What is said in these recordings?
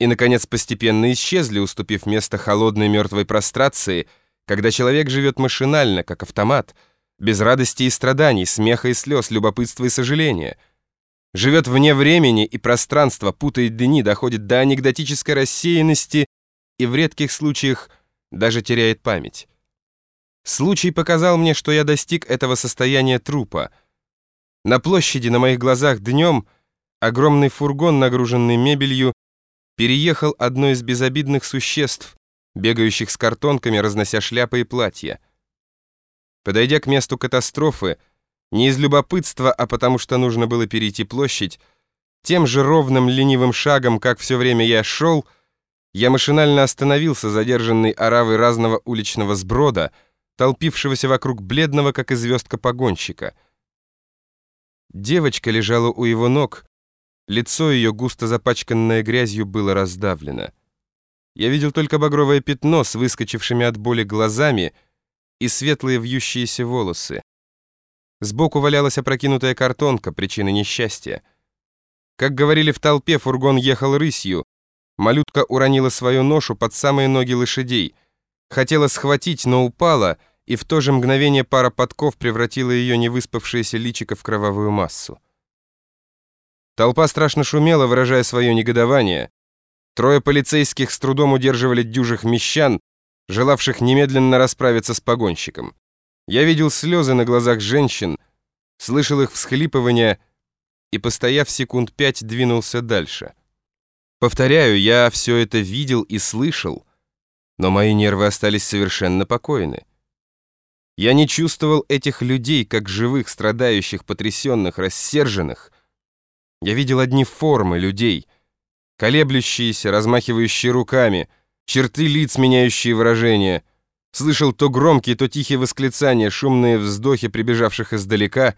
и, наконец, постепенно исчезли, уступив место холодной мертвой прострации, когда человек живет машинально, как автомат, без радости и страданий, смеха и слез, любопытства и сожаления. Живет вне времени и пространства, путает дни, доходит до анекдотической рассеянности и в редких случаях даже теряет память. Случай показал мне, что я достиг этого состояния трупа. На площади на моих глазах днем огромный фургон, нагруженный мебелью, переехал одно из безобидных существ, бегающих с картонками, разнося шляпы и платья. Подойдя к месту катастрофы, не из любопытства, а потому что нужно было перейти площадь, тем же ровным ленивым шагом, как все время я шел, я машинально остановился, задержанный оравой разного уличного сброда, толпившегося вокруг бледного, как и звездка погонщика. Девочка лежала у его ног, Лицо ее, густо запачканное грязью, было раздавлено. Я видел только багровое пятно с выскочившими от боли глазами и светлые вьющиеся волосы. Сбоку валялась опрокинутая картонка, причина несчастья. Как говорили в толпе, фургон ехал рысью. Малютка уронила свою ношу под самые ноги лошадей. Хотела схватить, но упала, и в то же мгновение пара подков превратила ее невыспавшееся личико в кровавую массу. Толпа страшно шумела, выражая свое негодование. Трое полицейских с трудом удерживали дюжих мещан, желавших немедленно расправиться с погонщиком. Я видел слезы на глазах женщин, слышал их всхлипывания и, постояв секунд пять, двинулся дальше. Повторяю, я все это видел и слышал, но мои нервы остались совершенно покойны. Я не чувствовал этих людей, как живых, страдающих, потрясенных, рассерженных, я видел одни формы людей, колеблющиеся, размахивающие руками, черты лиц, меняющие выражение. Слышал то громкие, то тихие восклицания, шумные вздохи прибежавших издалека,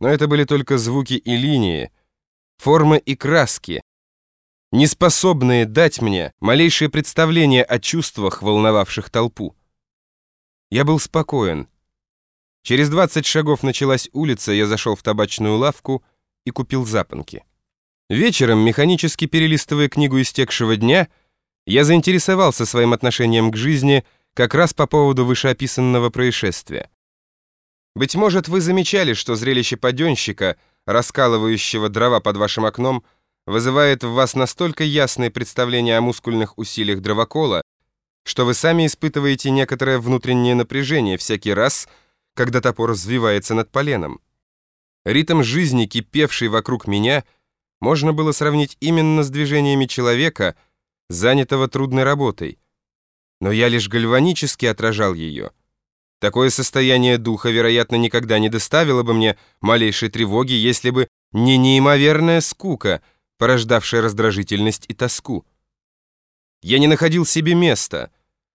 но это были только звуки и линии, формы и краски, не способные дать мне малейшее представление о чувствах, волновавших толпу. Я был спокоен. Через 20 шагов началась улица, я зашел в табачную лавку — и купил запонки. Вечером, механически перелистывая книгу истекшего дня, я заинтересовался своим отношением к жизни как раз по поводу вышеописанного происшествия. Быть может, вы замечали, что зрелище паденщика, раскалывающего дрова под вашим окном, вызывает в вас настолько ясное представление о мускульных усилиях дровокола, что вы сами испытываете некоторое внутреннее напряжение всякий раз, когда топор взвивается над поленом. Ритм жизни, кипевший вокруг меня, можно было сравнить именно с движениями человека, занятого трудной работой. Но я лишь гальванически отражал ее. Такое состояние духа, вероятно, никогда не доставило бы мне малейшей тревоги, если бы не неимоверная скука, порождавшая раздражительность и тоску. Я не находил себе места.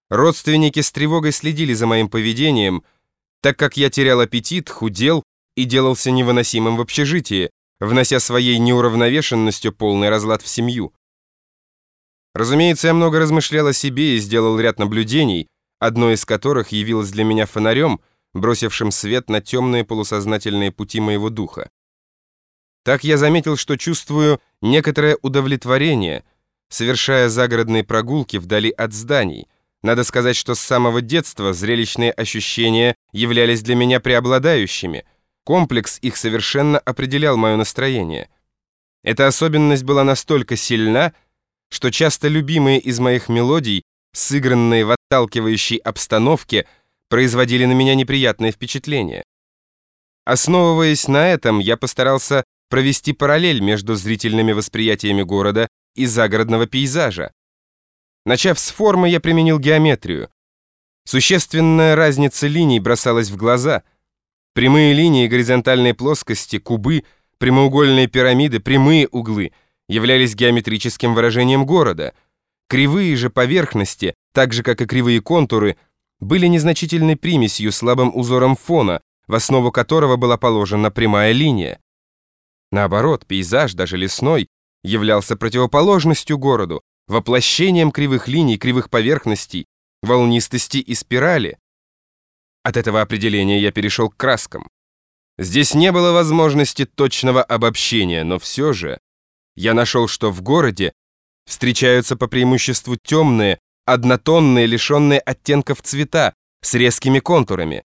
Родственники с тревогой следили за моим поведением, так как я терял аппетит, худел и делался невыносимым в общежитии, внося своей неуравновешенностью полный разлад в семью. Разумеется, я много размышлял о себе и сделал ряд наблюдений, одно из которых явилось для меня фонарем, бросившим свет на темные полусознательные пути моего духа. Так я заметил, что чувствую некоторое удовлетворение, совершая загородные прогулки вдали от зданий. Надо сказать, что с самого детства зрелищные ощущения являлись для меня преобладающими — Комплекс их совершенно определял мое настроение. Эта особенность была настолько сильна, что часто любимые из моих мелодий, сыгранные в отталкивающей обстановке, производили на меня неприятное впечатление. Основываясь на этом, я постарался провести параллель между зрительными восприятиями города и загородного пейзажа. Начав с формы, я применил геометрию. Существенная разница линий бросалась в глаза — Прямые линии, горизонтальные плоскости, кубы, прямоугольные пирамиды, прямые углы являлись геометрическим выражением города. Кривые же поверхности, так же как и кривые контуры, были незначительной примесью, слабым узором фона, в основу которого была положена прямая линия. Наоборот, пейзаж, даже лесной, являлся противоположностью городу, воплощением кривых линий, кривых поверхностей, волнистости и спирали. От этого определения я перешел к краскам. Здесь не было возможности точного обобщения, но все же я нашел, что в городе Встречаются по преимуществу темные, однотонные, лишенные оттенков цвета, с резкими контурами.